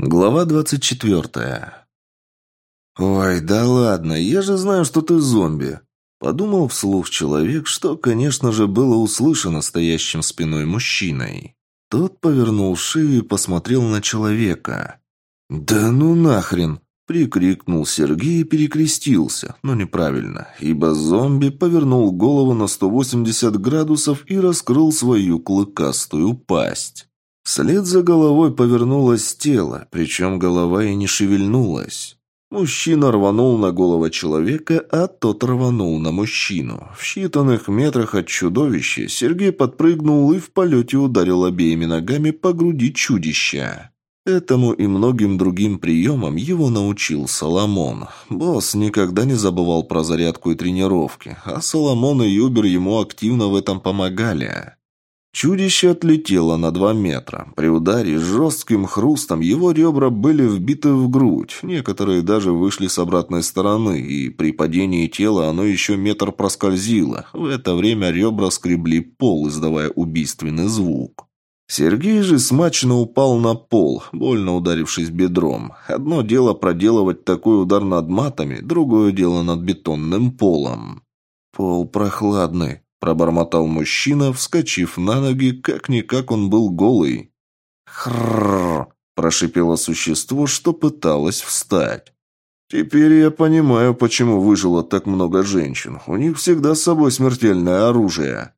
Глава двадцать четвертая. «Ой, да ладно, я же знаю, что ты зомби!» Подумал вслух человек, что, конечно же, было услышано стоящим спиной мужчиной. Тот повернул шею и посмотрел на человека. «Да ну нахрен!» – прикрикнул Сергей и перекрестился, но неправильно, ибо зомби повернул голову на 180 градусов и раскрыл свою клыкастую пасть. Вслед за головой повернулось тело, причем голова и не шевельнулась. Мужчина рванул на голову человека, а тот рванул на мужчину. В считанных метрах от чудовища Сергей подпрыгнул и в полете ударил обеими ногами по груди чудища. Этому и многим другим приемам его научил Соломон. Босс никогда не забывал про зарядку и тренировки, а Соломон и Юбер ему активно в этом помогали. Чудище отлетело на два метра. При ударе с жестким хрустом его ребра были вбиты в грудь. Некоторые даже вышли с обратной стороны, и при падении тела оно еще метр проскользило. В это время ребра скребли пол, издавая убийственный звук. Сергей же смачно упал на пол, больно ударившись бедром. Одно дело проделывать такой удар над матами, другое дело над бетонным полом. Пол прохладный, Пробормотал мужчина, вскочив на ноги, как-никак он был голый. «Хрррр!» – прошипело существо, что пыталось встать. «Теперь я понимаю, почему выжило так много женщин. У них всегда с собой смертельное оружие».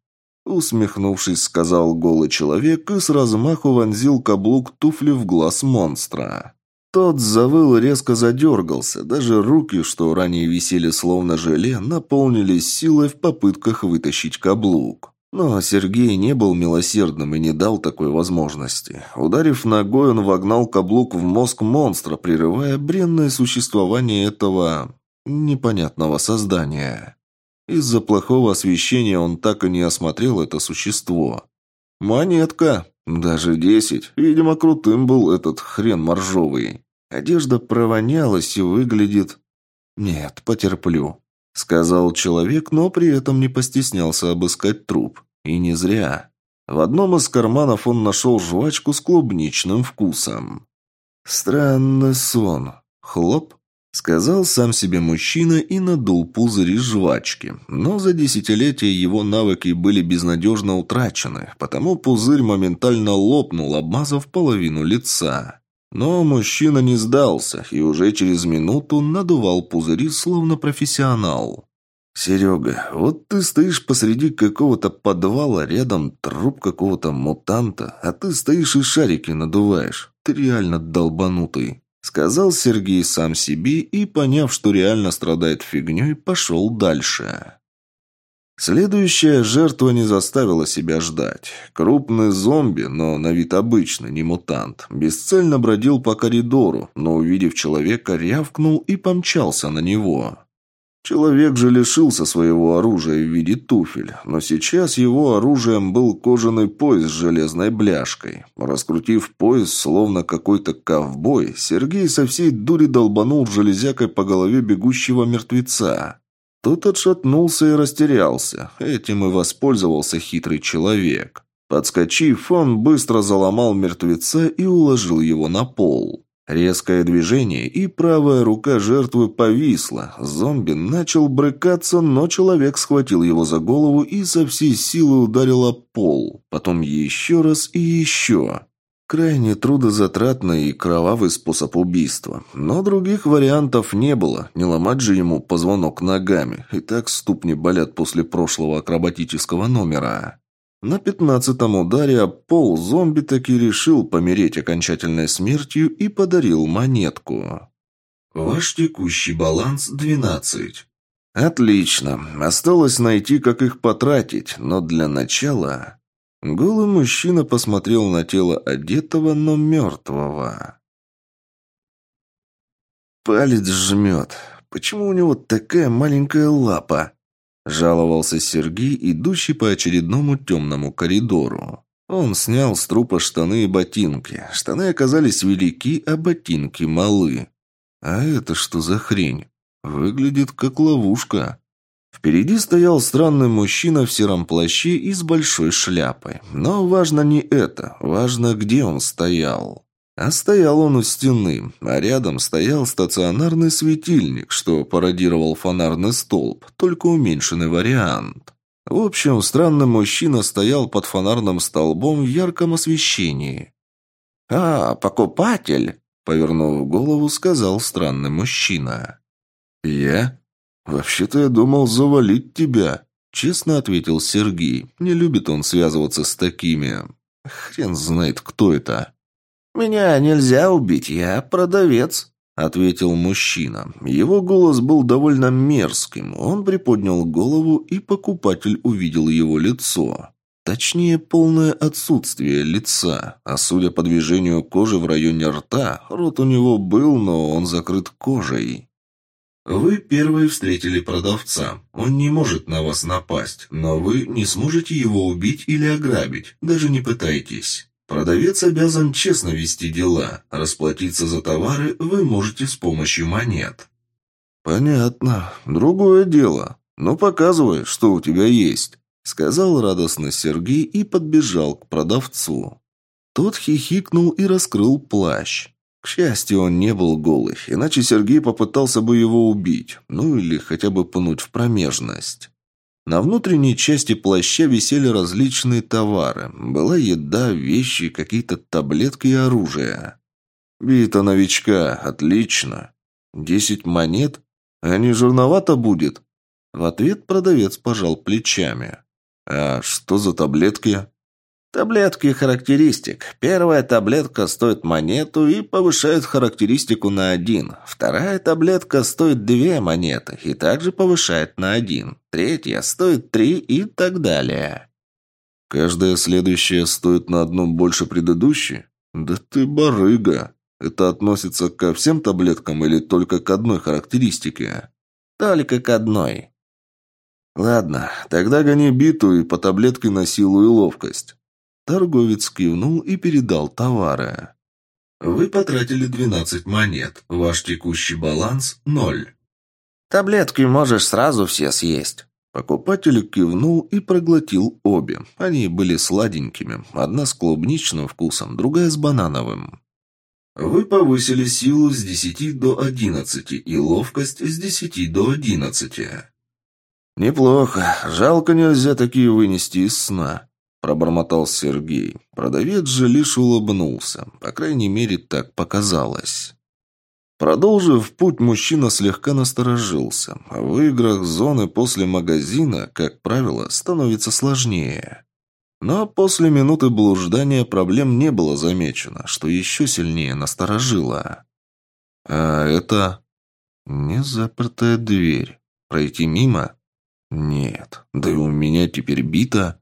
Усмехнувшись, сказал голый человек и с размаху вонзил каблук туфли в глаз монстра. Тот завыл и резко задергался. Даже руки, что ранее висели словно желе, наполнились силой в попытках вытащить каблук. Но Сергей не был милосердным и не дал такой возможности. Ударив ногой, он вогнал каблук в мозг монстра, прерывая бренное существование этого... непонятного создания. Из-за плохого освещения он так и не осмотрел это существо. «Монетка!» Даже десять. Видимо, крутым был этот хрен моржовый. Одежда провонялась и выглядит... Нет, потерплю. Сказал человек, но при этом не постеснялся обыскать труп. И не зря. В одном из карманов он нашел жвачку с клубничным вкусом. Странный сон. Хлоп. Сказал сам себе мужчина и надул пузыри жвачки. Но за десятилетия его навыки были безнадежно утрачены, потому пузырь моментально лопнул, обмазав половину лица. Но мужчина не сдался и уже через минуту надувал пузыри, словно профессионал. «Серега, вот ты стоишь посреди какого-то подвала, рядом труп какого-то мутанта, а ты стоишь и шарики надуваешь. Ты реально долбанутый». Сказал Сергей сам себе и, поняв, что реально страдает фигней, пошел дальше. Следующая жертва не заставила себя ждать. Крупный зомби, но на вид обычный, не мутант, бесцельно бродил по коридору, но, увидев человека, рявкнул и помчался на него. Человек же лишился своего оружия в виде туфель, но сейчас его оружием был кожаный пояс с железной бляшкой. Раскрутив пояс, словно какой-то ковбой, Сергей со всей дури долбанул железякой по голове бегущего мертвеца. Тот отшатнулся и растерялся. Этим и воспользовался хитрый человек. Подскочив, он быстро заломал мертвеца и уложил его на пол. Резкое движение, и правая рука жертвы повисла. Зомби начал брыкаться, но человек схватил его за голову и со всей силы ударил о пол. Потом еще раз и еще. Крайне трудозатратный и кровавый способ убийства. Но других вариантов не было. Не ломать же ему позвонок ногами. И так ступни болят после прошлого акробатического номера. На пятнадцатом ударе пол зомби таки решил помереть окончательной смертью и подарил монетку. Ваш текущий баланс 12. Отлично. Осталось найти, как их потратить, но для начала... Голый мужчина посмотрел на тело одетого, но мертвого. Палец жмет. Почему у него такая маленькая лапа? Жаловался Сергей, идущий по очередному темному коридору. Он снял с трупа штаны и ботинки. Штаны оказались велики, а ботинки малы. А это что за хрень? Выглядит как ловушка. Впереди стоял странный мужчина в сером плаще и с большой шляпой. Но важно не это, важно, где он стоял. А стоял он у стены, а рядом стоял стационарный светильник, что пародировал фонарный столб, только уменьшенный вариант. В общем, странный мужчина стоял под фонарным столбом в ярком освещении. «А, покупатель!» — повернув голову, сказал странный мужчина. «Я? Вообще-то я думал завалить тебя», — честно ответил Сергей. Не любит он связываться с такими. Хрен знает, кто это. «Меня нельзя убить, я продавец», — ответил мужчина. Его голос был довольно мерзким. Он приподнял голову, и покупатель увидел его лицо. Точнее, полное отсутствие лица. А судя по движению кожи в районе рта, рот у него был, но он закрыт кожей. Вы первые встретили продавца. Он не может на вас напасть, но вы не сможете его убить или ограбить. Даже не пытайтесь. Продавец обязан честно вести дела. Расплатиться за товары вы можете с помощью монет. Понятно. Другое дело. Ну, показывай, что у тебя есть, сказал радостно Сергей и подбежал к продавцу. Тот хихикнул и раскрыл плащ. К счастью, он не был голый, иначе Сергей попытался бы его убить, ну или хотя бы пнуть в промежность. На внутренней части плаща висели различные товары. Была еда, вещи, какие-то таблетки и оружие. «Бита новичка, отлично. Десять монет? А не жирновато будет?» В ответ продавец пожал плечами. «А что за таблетки?» Таблетки характеристик. Первая таблетка стоит монету и повышает характеристику на один. Вторая таблетка стоит две монеты и также повышает на один. Третья стоит три и так далее. Каждая следующая стоит на одну больше предыдущей? Да ты барыга. Это относится ко всем таблеткам или только к одной характеристике? Только к одной. Ладно, тогда гони биту и по таблетке на силу и ловкость. Торговец кивнул и передал товары. «Вы потратили 12 монет. Ваш текущий баланс – ноль». «Таблетки можешь сразу все съесть». Покупатель кивнул и проглотил обе. Они были сладенькими. Одна с клубничным вкусом, другая с банановым. Вы повысили силу с 10 до 11 и ловкость с 10 до 11. Неплохо. Жалко нельзя такие вынести из сна. Пробормотал Сергей. Продавец же лишь улыбнулся. По крайней мере, так показалось. Продолжив путь, мужчина слегка насторожился. В играх зоны после магазина, как правило, становится сложнее. Но после минуты блуждания проблем не было замечено, что еще сильнее насторожило. А это... Не запертая дверь. Пройти мимо? Нет. Да и у меня теперь бита.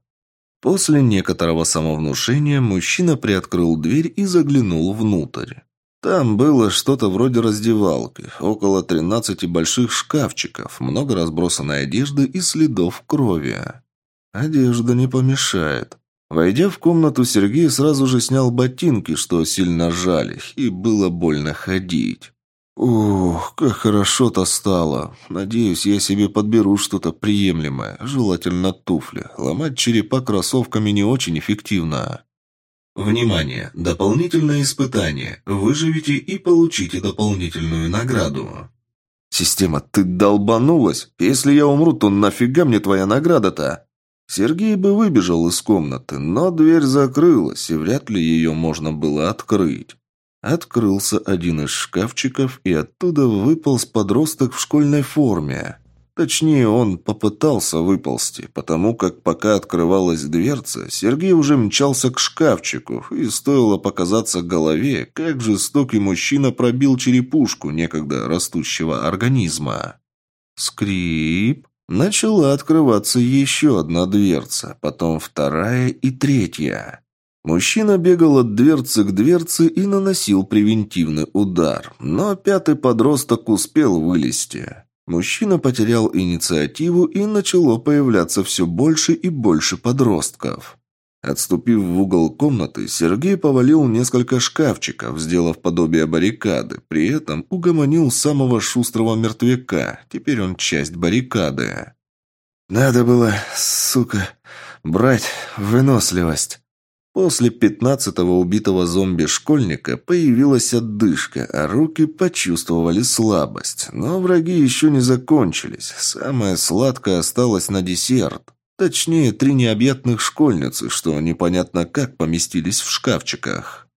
После некоторого самовнушения мужчина приоткрыл дверь и заглянул внутрь. Там было что-то вроде раздевалки, около тринадцати больших шкафчиков, много разбросанной одежды и следов крови. Одежда не помешает. Войдя в комнату, Сергей сразу же снял ботинки, что сильно жали, и было больно ходить. Ух, как хорошо-то стало. Надеюсь, я себе подберу что-то приемлемое, желательно туфли. Ломать черепа кроссовками не очень эффективно. Внимание! Дополнительное испытание. Выживите и получите дополнительную награду. Система, ты долбанулась? Если я умру, то нафига мне твоя награда-то? Сергей бы выбежал из комнаты, но дверь закрылась, и вряд ли ее можно было открыть. Открылся один из шкафчиков, и оттуда выполз подросток в школьной форме. Точнее, он попытался выползти, потому как пока открывалась дверца, Сергей уже мчался к шкафчику, и стоило показаться голове, как жестокий мужчина пробил черепушку некогда растущего организма. Скрип. Начала открываться еще одна дверца, потом вторая и третья. Мужчина бегал от дверцы к дверце и наносил превентивный удар, но пятый подросток успел вылезти. Мужчина потерял инициативу и начало появляться все больше и больше подростков. Отступив в угол комнаты, Сергей повалил несколько шкафчиков, сделав подобие баррикады, при этом угомонил самого шустрого мертвяка, теперь он часть баррикады. «Надо было, сука, брать выносливость», После пятнадцатого убитого зомби-школьника появилась отдышка, а руки почувствовали слабость. Но враги еще не закончились. Самое сладкое осталось на десерт. Точнее, три необъятных школьницы, что непонятно как поместились в шкафчиках.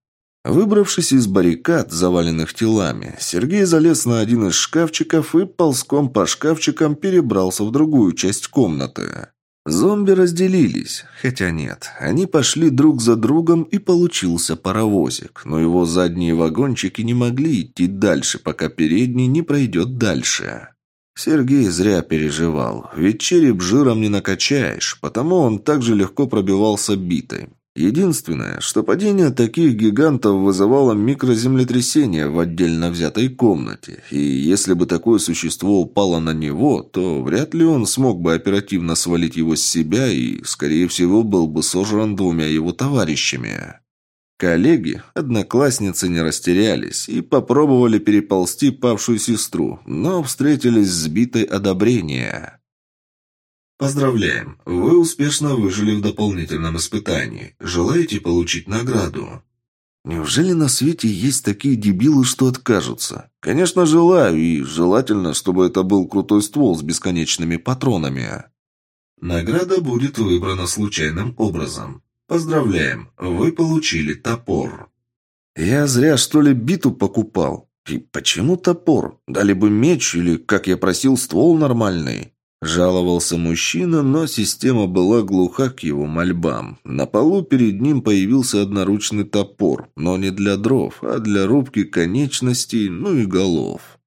Выбравшись из баррикад, заваленных телами, Сергей залез на один из шкафчиков и ползком по шкафчикам перебрался в другую часть комнаты. Зомби разделились, хотя нет, они пошли друг за другом и получился паровозик, но его задние вагончики не могли идти дальше, пока передний не пройдет дальше. Сергей зря переживал, ведь череп жиром не накачаешь, потому он также легко пробивался битой. Единственное, что падение таких гигантов вызывало микроземлетрясение в отдельно взятой комнате, и если бы такое существо упало на него, то вряд ли он смог бы оперативно свалить его с себя и, скорее всего, был бы сожран двумя его товарищами. Коллеги, одноклассницы не растерялись и попробовали переползти павшую сестру, но встретились с битой одобрения. Поздравляем! Вы успешно выжили в дополнительном испытании. Желаете получить награду? Неужели на свете есть такие дебилы, что откажутся? Конечно, желаю, и желательно, чтобы это был крутой ствол с бесконечными патронами. Награда будет выбрана случайным образом. Поздравляем, вы получили топор. Я зря, что ли, биту покупал. И почему топор? Дали бы меч или, как я просил, ствол нормальный. Жаловался мужчина, но система была глуха к его мольбам. На полу перед ним появился одноручный топор, но не для дров, а для рубки конечностей, ну и голов.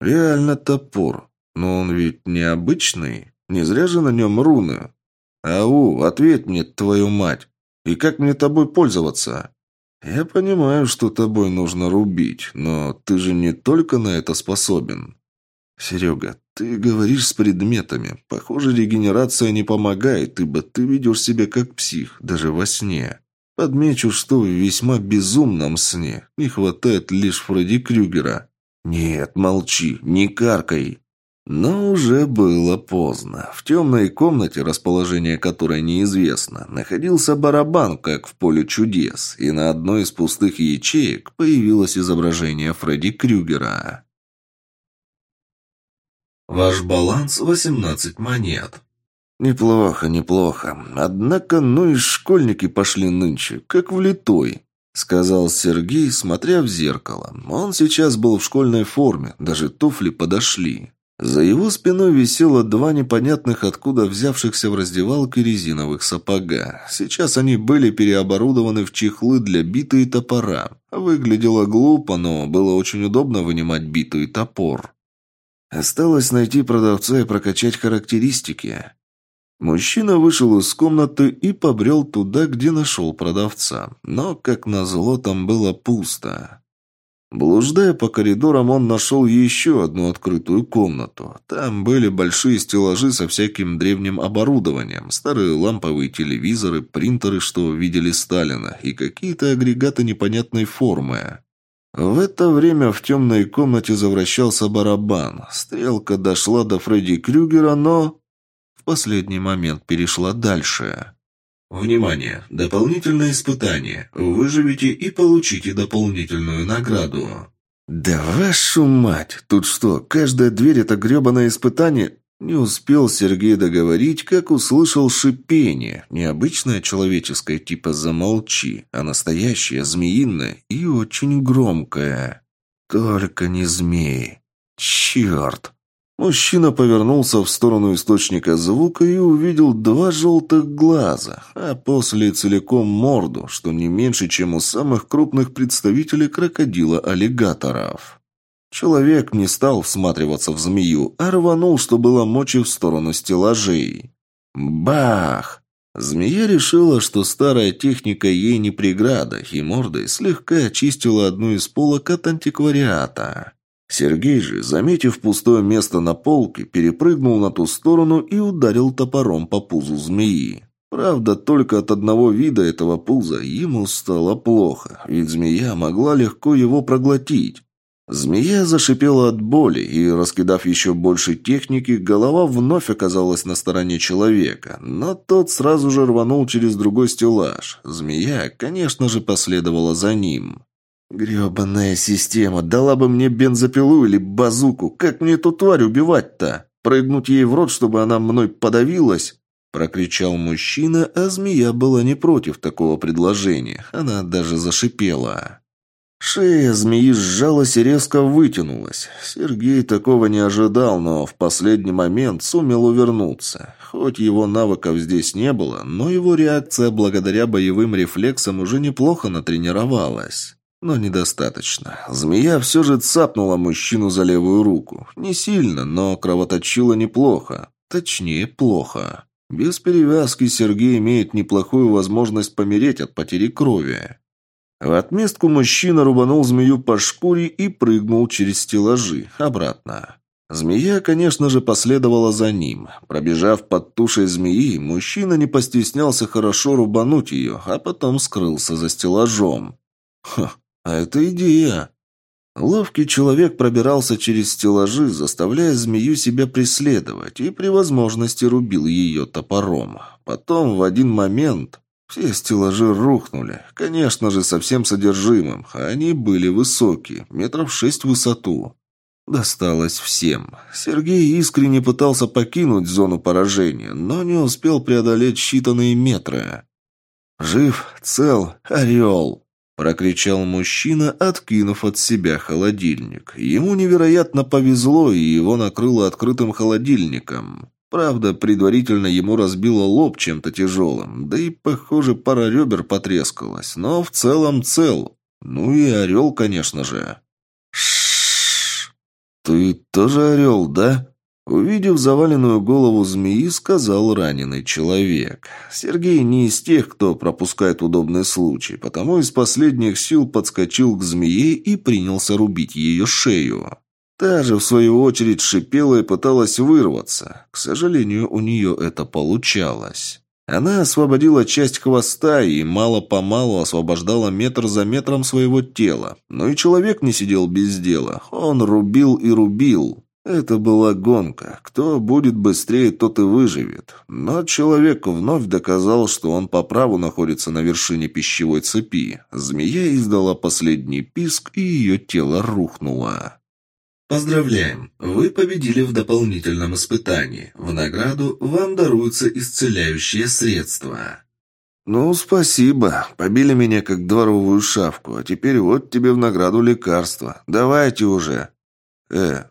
Реально топор, но он ведь необычный. Не зря же на нем руны. Ау, ответь мне, твою мать. И как мне тобой пользоваться? Я понимаю, что тобой нужно рубить, но ты же не только на это способен. «Серега, ты говоришь с предметами. Похоже, регенерация не помогает, ибо ты ведешь себя как псих, даже во сне. Подмечу, что в весьма безумном сне. Не хватает лишь Фредди Крюгера. Нет, молчи, не каркай». Но уже было поздно. В темной комнате, расположение которой неизвестно, находился барабан, как в поле чудес, и на одной из пустых ячеек появилось изображение Фредди Крюгера. Ваш баланс 18 монет. Неплохо, неплохо. Однако, ну и школьники пошли нынче, как влитой. Сказал Сергей, смотря в зеркало. Он сейчас был в школьной форме, даже туфли подошли. За его спиной висело два непонятных откуда взявшихся в раздевалке резиновых сапога. Сейчас они были переоборудованы в чехлы для биты и топора. Выглядело глупо, но было очень удобно вынимать биту и топор. Осталось найти продавца и прокачать характеристики. Мужчина вышел из комнаты и побрел туда, где нашел продавца. Но, как назло, там было пусто. Блуждая по коридорам, он нашел еще одну открытую комнату. Там были большие стеллажи со всяким древним оборудованием, старые ламповые телевизоры, принтеры, что видели Сталина, и какие-то агрегаты непонятной формы. В это время в темной комнате завращался барабан. Стрелка дошла до Фредди Крюгера, но... В последний момент перешла дальше. Внимание! Дополнительное испытание. Выживите и получите дополнительную награду. Да вашу мать! Тут что, каждая дверь это гребаное испытание? Не успел Сергей договорить, как услышал шипение. Необычное человеческое типа «замолчи», а настоящее змеиное и очень громкое. Только не змеи. Черт! Мужчина повернулся в сторону источника звука и увидел два желтых глаза, а после целиком морду, что не меньше, чем у самых крупных представителей крокодила-аллигаторов. Человек не стал всматриваться в змею, а рванул, что было мочи в сторону стеллажей. Бах! Змея решила, что старая техника ей не преграда, и мордой слегка очистила одну из полок от антиквариата. Сергей же, заметив пустое место на полке, перепрыгнул на ту сторону и ударил топором по пузу змеи. Правда, только от одного вида этого пуза ему стало плохо, ведь змея могла легко его проглотить. Змея зашипела от боли, и, раскидав еще больше техники, голова вновь оказалась на стороне человека, но тот сразу же рванул через другой стеллаж. Змея, конечно же, последовала за ним. «Гребаная система, дала бы мне бензопилу или базуку, как мне эту тварь убивать-то? Прыгнуть ей в рот, чтобы она мной подавилась?» Прокричал мужчина, а змея была не против такого предложения. Она даже зашипела. Шея змеи сжалась и резко вытянулась. Сергей такого не ожидал, но в последний момент сумел увернуться. Хоть его навыков здесь не было, но его реакция благодаря боевым рефлексам уже неплохо натренировалась. Но недостаточно. Змея все же цапнула мужчину за левую руку. Не сильно, но кровоточила неплохо. Точнее, плохо. Без перевязки Сергей имеет неплохую возможность помереть от потери крови. В отместку мужчина рубанул змею по шкуре и прыгнул через стеллажи, обратно. Змея, конечно же, последовала за ним. Пробежав под тушей змеи, мужчина не постеснялся хорошо рубануть ее, а потом скрылся за стеллажом. Ха, а это идея. Ловкий человек пробирался через стеллажи, заставляя змею себя преследовать, и при возможности рубил ее топором. Потом, в один момент, все стеллажи рухнули, конечно же, со всем содержимым, они были высокие, метров шесть в высоту. Досталось всем. Сергей искренне пытался покинуть зону поражения, но не успел преодолеть считанные метры. «Жив, цел, орел!» – прокричал мужчина, откинув от себя холодильник. Ему невероятно повезло, и его накрыло открытым холодильником. Правда, предварительно ему разбило лоб чем-то тяжелым, да и, похоже, пара ребер потрескалась, но в целом цел. Ну и орел, конечно же. Шш. Ты тоже орел, да? Увидев заваленную голову змеи, сказал раненый человек. Сергей не из тех, кто пропускает удобный случай, потому из последних сил подскочил к змее и принялся рубить ее шею. Та же, в свою очередь, шипела и пыталась вырваться. К сожалению, у нее это получалось. Она освободила часть хвоста и мало-помалу освобождала метр за метром своего тела. Но и человек не сидел без дела. Он рубил и рубил. Это была гонка. Кто будет быстрее, тот и выживет. Но человек вновь доказал, что он по праву находится на вершине пищевой цепи. Змея издала последний писк, и ее тело рухнуло. Поздравляем! Вы победили в дополнительном испытании. В награду вам даруются исцеляющие средства. «Ну, спасибо. Побили меня как дворовую шавку, а теперь вот тебе в награду лекарства. Давайте уже». «Э,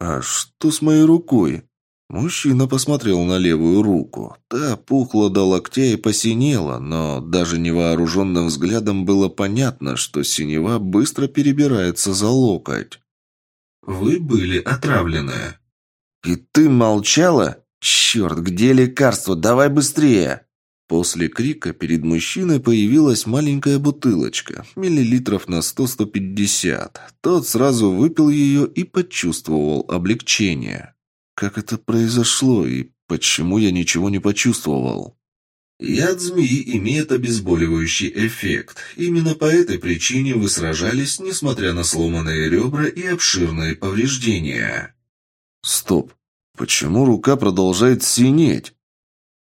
а что с моей рукой?» Мужчина посмотрел на левую руку. Та пухла до локтя и посинела, но даже невооруженным взглядом было понятно, что синева быстро перебирается за локоть. Вы были отравлены». «И ты молчала? Черт, где лекарство? Давай быстрее!» После крика перед мужчиной появилась маленькая бутылочка, миллилитров на 100-150. Тот сразу выпил ее и почувствовал облегчение. Как это произошло и почему я ничего не почувствовал? Яд змеи имеет обезболивающий эффект. Именно по этой причине вы сражались, несмотря на сломанные ребра и обширные повреждения. Стоп. Почему рука продолжает синеть?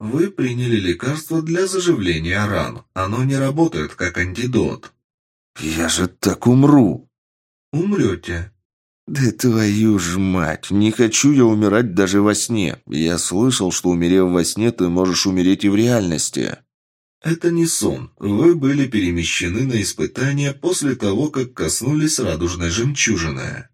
Вы приняли лекарство для заживления ран. Оно не работает как антидот. Я же так умру. Умрете. «Да твою ж мать! Не хочу я умирать даже во сне. Я слышал, что, умерев во сне, ты можешь умереть и в реальности». «Это не сон. Вы были перемещены на испытание после того, как коснулись радужной жемчужины».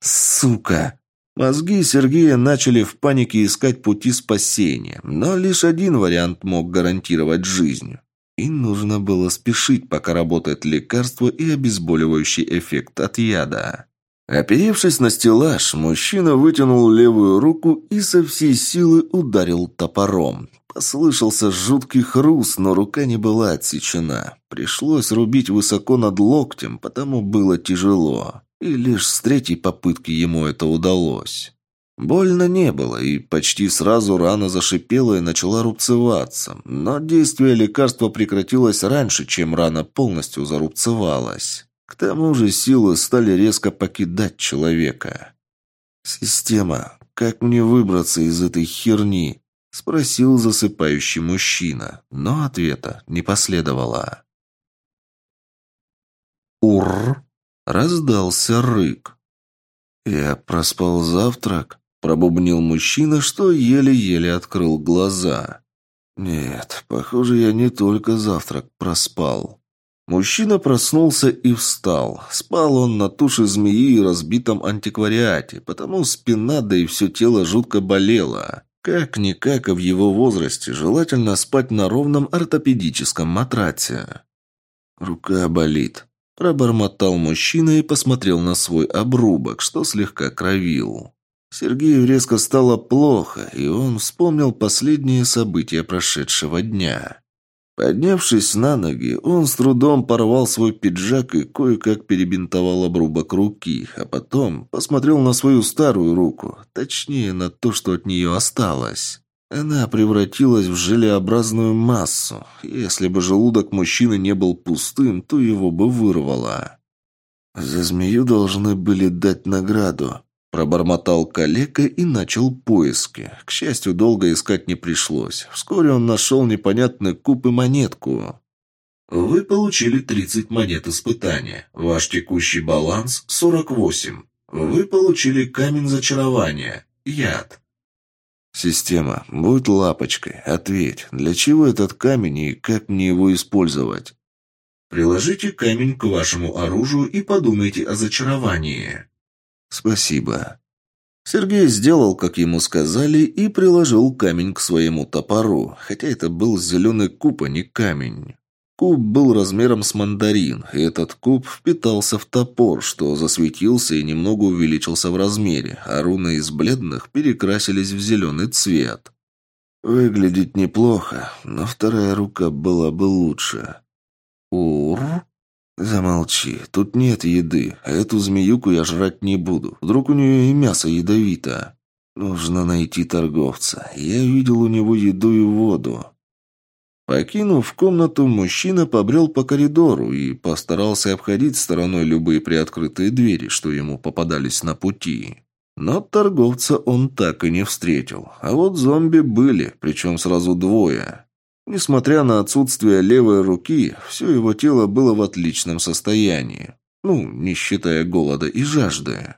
«Сука!» Мозги Сергея начали в панике искать пути спасения, но лишь один вариант мог гарантировать жизнь. И нужно было спешить, пока работает лекарство и обезболивающий эффект от яда. Оперевшись на стеллаж, мужчина вытянул левую руку и со всей силы ударил топором. Послышался жуткий хруст, но рука не была отсечена. Пришлось рубить высоко над локтем, потому было тяжело. И лишь с третьей попытки ему это удалось. Больно не было, и почти сразу рана зашипела и начала рубцеваться. Но действие лекарства прекратилось раньше, чем рана полностью зарубцевалась. К тому же силы стали резко покидать человека. «Система, как мне выбраться из этой херни?» – спросил засыпающий мужчина, но ответа не последовало. «Ур!» – раздался рык. «Я проспал завтрак?» – пробубнил мужчина, что еле-еле открыл глаза. «Нет, похоже, я не только завтрак проспал». Мужчина проснулся и встал. Спал он на туше змеи и разбитом антиквариате, потому спина, да и все тело жутко болело. Как-никак, а в его возрасте желательно спать на ровном ортопедическом матрате. «Рука болит», – пробормотал мужчина и посмотрел на свой обрубок, что слегка кровил. Сергею резко стало плохо, и он вспомнил последние события прошедшего дня. Поднявшись на ноги, он с трудом порвал свой пиджак и кое-как перебинтовал обрубок руки, а потом посмотрел на свою старую руку, точнее на то, что от нее осталось. Она превратилась в желеобразную массу. Если бы желудок мужчины не был пустым, то его бы вырвало. За змею должны были дать награду. Пробормотал калека и начал поиски. К счастью, долго искать не пришлось. Вскоре он нашел непонятный куб и монетку. Вы получили 30 монет испытания. Ваш текущий баланс – 48. Вы получили камень зачарования. Яд. «Система, будь лапочкой, ответь, для чего этот камень и как мне его использовать?» «Приложите камень к вашему оружию и подумайте о зачаровании». «Спасибо». Сергей сделал, как ему сказали, и приложил камень к своему топору, хотя это был зеленый куб, а не камень. Куб был размером с мандарин, и этот куб впитался в топор, что засветился и немного увеличился в размере, а руны из бледных перекрасились в зеленый цвет. Выглядит неплохо, но вторая рука была бы лучше. «Ур?» «Замолчи, тут нет еды, а эту змеюку я жрать не буду. Вдруг у нее и мясо ядовито. Нужно найти торговца. Я видел у него еду и воду». Покинув комнату, мужчина побрел по коридору и постарался обходить стороной любые приоткрытые двери, что ему попадались на пути. Но торговца он так и не встретил. А вот зомби были, причем сразу двое. Несмотря на отсутствие левой руки, все его тело было в отличном состоянии. Ну, не считая голода и жажды.